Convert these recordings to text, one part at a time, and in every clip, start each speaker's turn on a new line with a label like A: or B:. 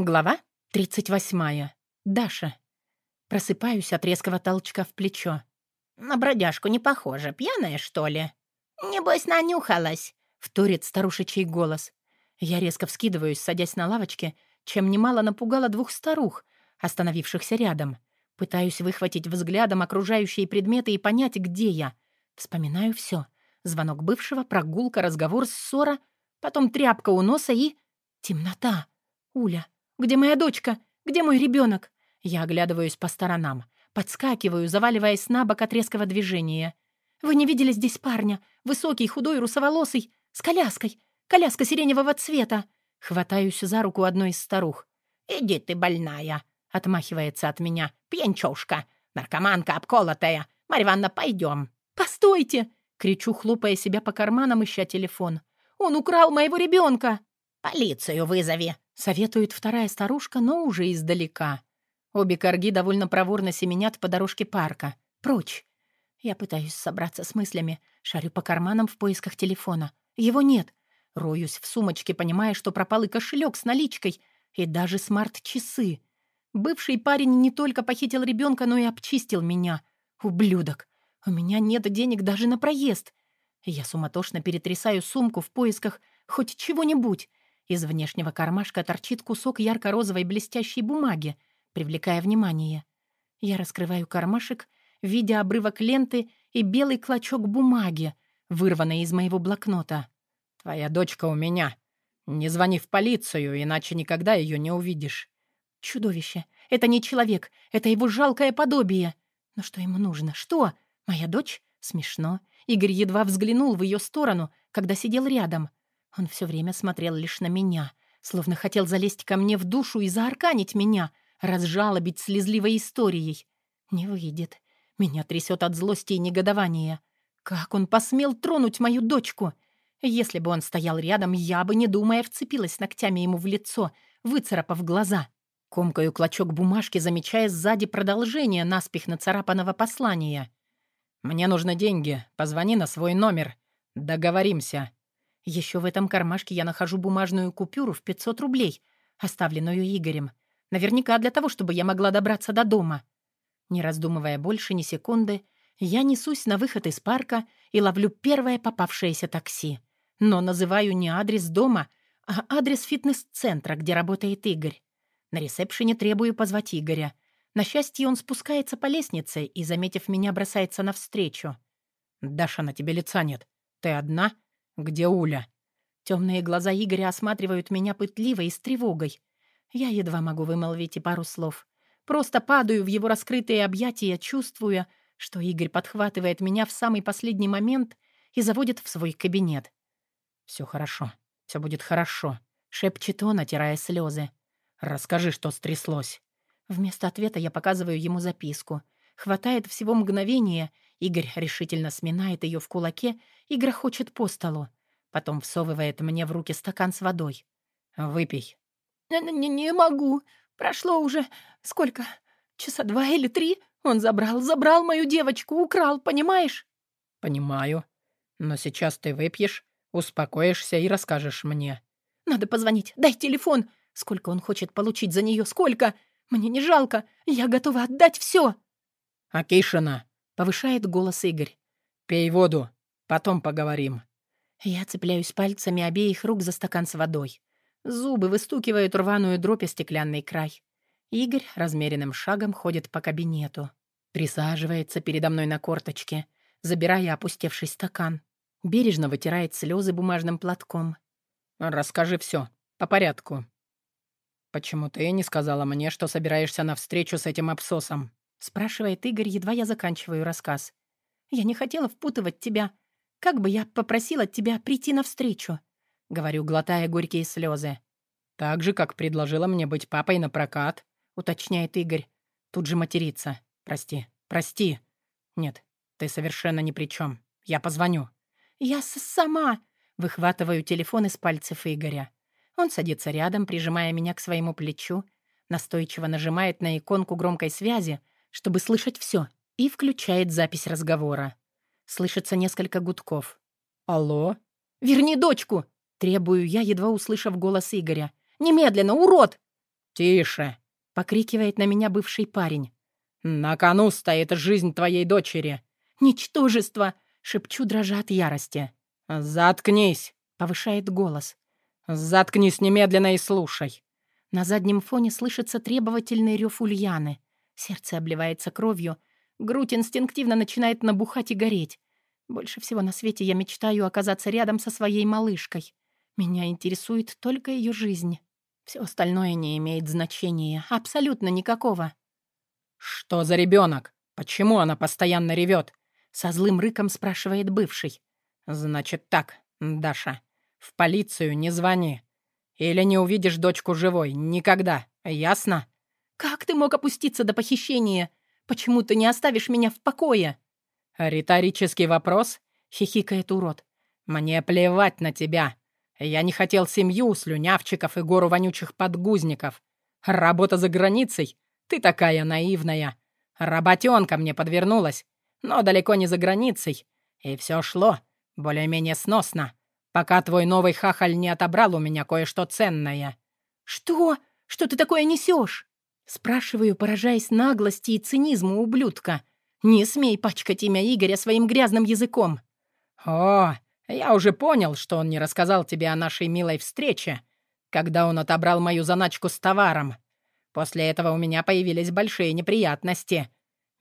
A: Глава 38. Даша. Просыпаюсь от резкого толчка в плечо.
B: «На бродяжку не похоже. Пьяная, что ли?» «Небось, нанюхалась», —
A: вторит старушечий голос. Я резко вскидываюсь, садясь на лавочке, чем немало напугала двух старух, остановившихся рядом. Пытаюсь выхватить взглядом окружающие предметы и понять, где я. Вспоминаю все. Звонок бывшего, прогулка, разговор, ссора, потом тряпка у носа и... Темнота. Уля. Где моя дочка? Где мой ребенок? Я оглядываюсь по сторонам. Подскакиваю, заваливаясь на бок от резкого движения. Вы не видели здесь парня? Высокий, худой, русоволосый, с коляской. Коляска сиреневого цвета. Хватаюсь за руку одной из старух.
B: «Иди ты, больная!» — отмахивается от меня. «Пьянчушка! Наркоманка обколотая! Марья Ивановна, пойдем!»
A: «Постойте!» — кричу, хлопая себя по карманам, ища телефон. «Он украл моего ребенка!»
B: «Полицию вызови!»
A: Советует вторая старушка, но уже издалека. Обе корги довольно проворно семенят по дорожке парка. Прочь. Я пытаюсь собраться с мыслями, шарю по карманам в поисках телефона. Его нет. Роюсь в сумочке, понимая, что пропал и кошелек с наличкой, и даже смарт-часы. Бывший парень не только похитил ребенка, но и обчистил меня. Ублюдок. У меня нет денег даже на проезд. Я суматошно перетрясаю сумку в поисках хоть чего-нибудь. Из внешнего кармашка торчит кусок ярко-розовой блестящей бумаги, привлекая внимание. Я раскрываю кармашек, видя обрывок ленты и белый клочок бумаги, вырванный из моего блокнота.
C: «Твоя дочка у меня. Не звони в полицию, иначе никогда ее не увидишь».
A: «Чудовище! Это не человек, это его жалкое подобие. Но что ему нужно? Что? Моя дочь? Смешно. Игорь едва взглянул в ее сторону, когда сидел рядом. Он все время смотрел лишь на меня, словно хотел залезть ко мне в душу и заарканить меня, разжалобить слезливой историей. Не выйдет. Меня трясет от злости и негодования. Как он посмел тронуть мою дочку? Если бы он стоял рядом, я бы, не думая, вцепилась ногтями ему в лицо, выцарапав глаза. Комкаю клочок бумажки, замечая сзади продолжение наспех нацарапанного послания.
C: «Мне нужны деньги. Позвони на свой номер. Договоримся».
A: Еще в этом кармашке я нахожу бумажную купюру в 500 рублей, оставленную Игорем. Наверняка для того, чтобы я могла добраться до дома. Не раздумывая больше ни секунды, я несусь на выход из парка и ловлю первое попавшееся такси. Но называю не адрес дома, а адрес фитнес-центра, где работает Игорь. На ресепшене требую позвать Игоря. На счастье, он спускается по лестнице и, заметив меня, бросается навстречу.
C: «Даша, на тебе лица нет. Ты одна?» «Где Уля?»
A: Темные глаза Игоря осматривают меня пытливо и с тревогой. Я едва могу вымолвить и пару слов. Просто падаю в его раскрытые объятия, чувствуя, что Игорь подхватывает меня в самый последний момент и заводит в свой кабинет.
C: «Все хорошо, все будет хорошо», —
A: шепчет он, отирая слезы.
C: «Расскажи, что стряслось».
A: Вместо ответа я показываю ему записку. Хватает всего мгновения — Игорь решительно сминает ее в кулаке и грохочет по столу. Потом всовывает мне в руки стакан с водой.
C: «Выпей».
A: «Не, не могу. Прошло уже... Сколько? Часа два или три? Он забрал, забрал мою девочку, украл, понимаешь?»
C: «Понимаю. Но сейчас ты выпьешь, успокоишься и расскажешь мне».
A: «Надо позвонить. Дай телефон. Сколько он хочет получить за нее? Сколько? Мне не жалко. Я готова отдать все.
C: «Акишина!»
A: Повышает голос Игорь.
C: «Пей воду, потом поговорим».
A: Я цепляюсь пальцами обеих рук за стакан с водой. Зубы выстукивают рваную дробь о стеклянный край. Игорь размеренным шагом ходит по кабинету. Присаживается передо мной на корточке, забирая опустевший стакан. Бережно вытирает слезы бумажным платком.
C: «Расскажи все, по порядку». «Почему ты не сказала мне, что собираешься на встречу с этим абсосом?»
A: — спрашивает Игорь, едва я заканчиваю рассказ. «Я не хотела впутывать тебя. Как бы я попросила тебя прийти навстречу?» — говорю, глотая горькие слезы.
C: «Так же, как предложила мне быть папой на прокат», — уточняет Игорь. Тут же матерится. «Прости, прости». «Нет, ты совершенно ни при чем. Я позвоню».
A: «Я сама...» — выхватываю телефон из пальцев Игоря. Он садится рядом, прижимая меня к своему плечу, настойчиво нажимает на иконку громкой связи, чтобы слышать все, и включает запись разговора. Слышится несколько гудков.
C: «Алло?»
A: «Верни дочку!» — требую я, едва услышав голос Игоря. «Немедленно, урод!»
C: «Тише!» — покрикивает на меня бывший парень. «На кону стоит жизнь твоей дочери!»
A: «Ничтожество!» — шепчу, дрожа от ярости.
C: «Заткнись!» — повышает голос. «Заткнись немедленно и слушай!»
A: На заднем фоне слышится требовательный рев Ульяны. Сердце обливается кровью, грудь инстинктивно начинает набухать и гореть. Больше всего на свете я мечтаю оказаться рядом со своей малышкой. Меня интересует только ее жизнь. Все остальное не имеет значения, абсолютно никакого.
C: «Что за ребенок? Почему она постоянно ревет?»
A: Со злым рыком спрашивает бывший.
C: «Значит так, Даша, в полицию не звони. Или не увидишь дочку живой. Никогда. Ясно?»
A: «Как ты мог опуститься до похищения? Почему ты не оставишь меня в покое?»
C: «Риторический вопрос?» — хихикает урод. «Мне плевать на тебя. Я не хотел семью, слюнявчиков и гору вонючих подгузников. Работа за границей? Ты такая наивная. Работенка мне подвернулась, но далеко не за границей. И все шло, более-менее сносно, пока твой новый хахаль не отобрал у меня кое-что ценное».
A: «Что? Что ты такое несешь?» Спрашиваю, поражаясь наглости и цинизму ублюдка. «Не смей пачкать имя Игоря своим грязным языком!»
C: «О, я уже понял, что он не рассказал тебе о нашей милой встрече, когда он отобрал мою заначку с товаром. После этого у меня появились большие неприятности.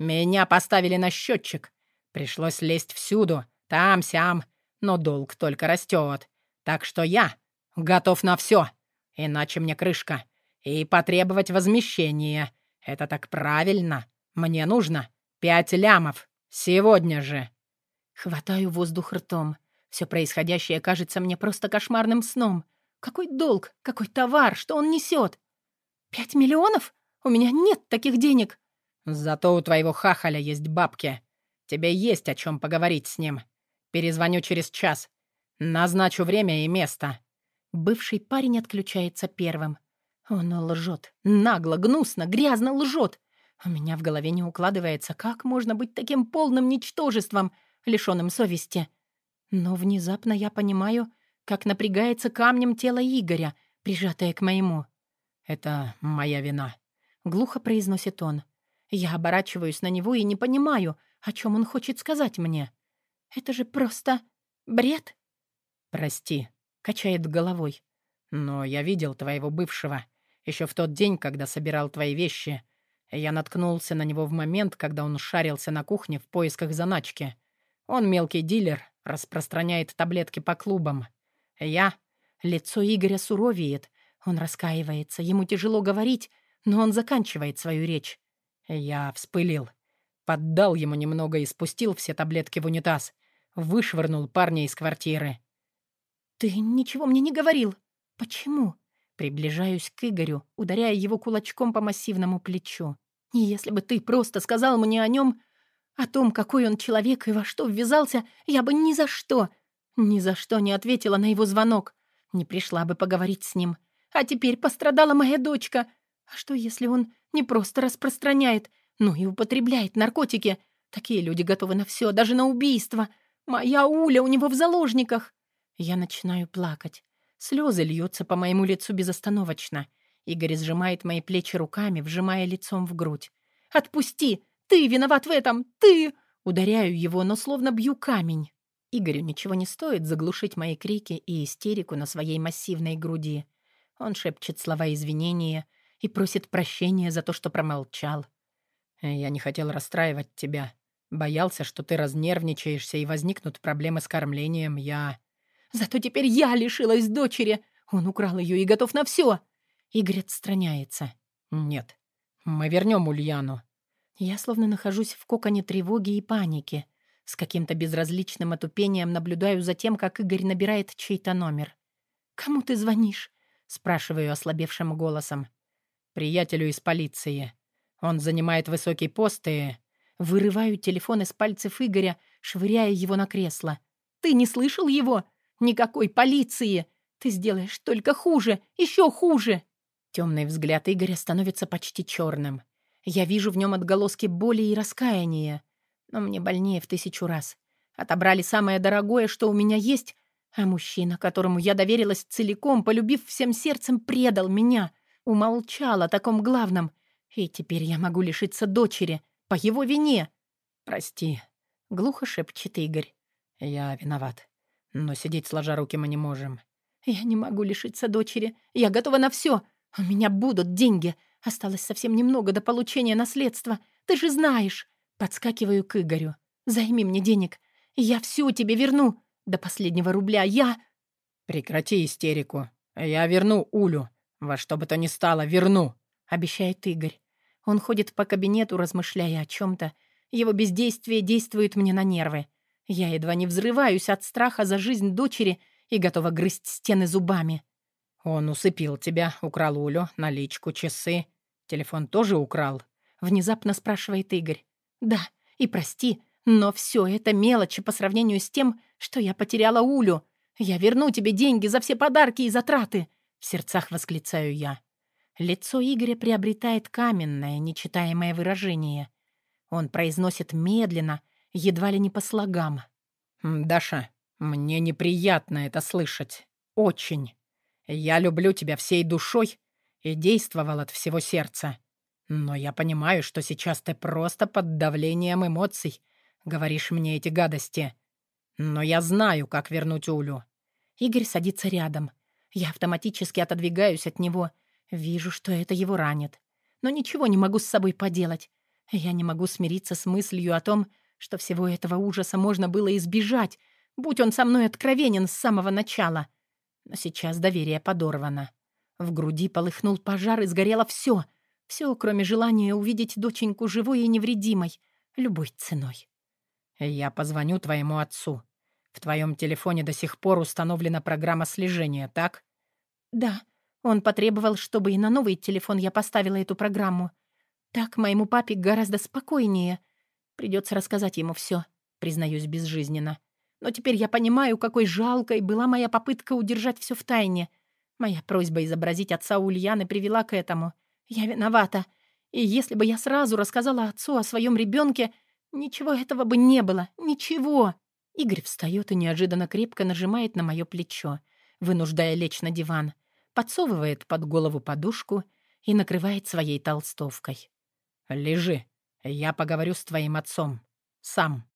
C: Меня поставили на счетчик. Пришлось лезть всюду, там-сям, но долг только растет. Так что я готов на все, иначе мне крышка и потребовать возмещения. Это так правильно. Мне нужно пять лямов. Сегодня же».
A: Хватаю воздух ртом. Все происходящее кажется мне просто кошмарным сном. Какой долг, какой товар, что он несет? Пять миллионов? У меня нет таких денег.
C: Зато у твоего хахаля есть бабки. Тебе есть о чем поговорить с ним. Перезвоню через час. Назначу время и место.
A: Бывший парень отключается первым. Он лжет. Нагло, гнусно, грязно лжет. У меня в голове не укладывается, как можно быть таким полным ничтожеством, лишенным совести. Но внезапно я понимаю, как напрягается камнем тело Игоря, прижатое к моему.
C: «Это моя вина», —
A: глухо произносит он. Я оборачиваюсь на него и не понимаю, о чем он хочет сказать мне. Это же просто бред.
C: «Прости», — качает головой. «Но я видел твоего бывшего. Еще в тот день, когда собирал твои вещи, я наткнулся на него в момент, когда он шарился на кухне в поисках заначки. Он мелкий дилер, распространяет таблетки по клубам. Я... Лицо Игоря суровеет. Он раскаивается, ему тяжело говорить, но он заканчивает свою речь. Я вспылил. Поддал ему немного и спустил все таблетки в унитаз. Вышвырнул парня из квартиры.
A: «Ты ничего мне не говорил. Почему?» Приближаюсь к Игорю, ударяя его кулачком по массивному плечу. «И если бы ты просто сказал мне о нем, о том, какой он человек и во что ввязался, я бы ни за что, ни за что не ответила на его звонок, не пришла бы поговорить с ним. А теперь пострадала моя дочка. А что, если он не просто распространяет, но и употребляет наркотики? Такие люди готовы на все, даже на убийство. Моя Уля у него в заложниках. Я начинаю плакать. Слезы льются по моему лицу безостановочно. Игорь сжимает мои плечи руками, вжимая лицом в грудь. «Отпусти! Ты виноват в этом! Ты!» Ударяю его, но словно бью камень. Игорю ничего не стоит заглушить мои крики и истерику на своей массивной груди. Он шепчет слова извинения и просит прощения за то, что промолчал.
C: «Я не хотел расстраивать тебя. Боялся, что ты разнервничаешься и возникнут проблемы с кормлением. Я...»
A: Зато теперь я лишилась дочери. Он украл ее и готов на все. Игорь отстраняется.
C: Нет, мы вернем Ульяну.
A: Я словно нахожусь в коконе тревоги и паники. С каким-то безразличным отупением наблюдаю за тем, как Игорь набирает чей-то номер. «Кому ты звонишь?» — спрашиваю ослабевшим голосом.
C: «Приятелю из полиции. Он занимает высокий пост и...»
A: Вырываю телефон из пальцев Игоря, швыряя его на кресло. «Ты не слышал его? Никакой полиции! Ты сделаешь только хуже, еще хуже!» Темный взгляд Игоря становится почти черным. Я вижу в нем отголоски боли и раскаяния. Но мне больнее в тысячу раз. Отобрали самое дорогое, что у меня есть, а мужчина, которому я доверилась целиком, полюбив всем сердцем, предал меня. умолчал о таком главном. И теперь я могу лишиться дочери по его вине.
C: Прости, —
A: глухо шепчет Игорь.
C: Я виноват. Но сидеть сложа руки мы не можем.
A: Я не могу лишиться дочери. Я готова на все. У меня будут деньги. Осталось совсем немного до получения наследства. Ты же знаешь. Подскакиваю к Игорю. Займи мне денег. Я все тебе верну. До последнего рубля. Я...
C: Прекрати истерику. Я верну Улю. Во что бы то ни стало, верну.
A: Обещает Игорь. Он ходит по кабинету, размышляя о чем-то. Его бездействие действует мне на нервы. Я едва не взрываюсь от страха за жизнь дочери и готова грызть стены зубами.
C: Он усыпил тебя, украл Улю, наличку, часы. Телефон тоже украл?
A: Внезапно спрашивает Игорь. Да, и прости, но все это мелочи по сравнению с тем, что я потеряла Улю. Я верну тебе деньги за все подарки и затраты. В сердцах восклицаю я. Лицо Игоря приобретает каменное, нечитаемое выражение. Он произносит медленно, едва ли не по слогам.
C: «Даша, мне неприятно это слышать. Очень. Я люблю тебя всей душой и действовал от всего сердца. Но я понимаю, что сейчас ты просто под давлением эмоций говоришь мне эти гадости. Но я знаю, как вернуть Улю».
A: Игорь садится рядом. Я автоматически отодвигаюсь от него. Вижу, что это его ранит. Но ничего не могу с собой поделать. Я не могу смириться с мыслью о том, что всего этого ужаса можно было избежать, будь он со мной откровенен с самого начала. Но сейчас доверие подорвано. В груди полыхнул пожар и сгорело все. Все, кроме желания увидеть доченьку живой и невредимой, любой ценой.
C: «Я позвоню твоему отцу. В твоем телефоне до сих пор установлена программа слежения, так?»
A: «Да. Он потребовал, чтобы и на новый телефон я поставила эту программу. Так моему папе гораздо спокойнее. Придется рассказать ему все, признаюсь безжизненно. Но теперь я понимаю, какой жалкой была моя попытка удержать все в тайне. Моя просьба изобразить отца Ульяны привела к этому. Я виновата. И если бы я сразу рассказала отцу о своем ребенке, ничего этого бы не было. Ничего. Игорь встает и неожиданно крепко нажимает на мое плечо, вынуждая лечь на диван, подсовывает под голову подушку и накрывает своей толстовкой.
C: «Лежи. Я поговорю с твоим отцом. Сам».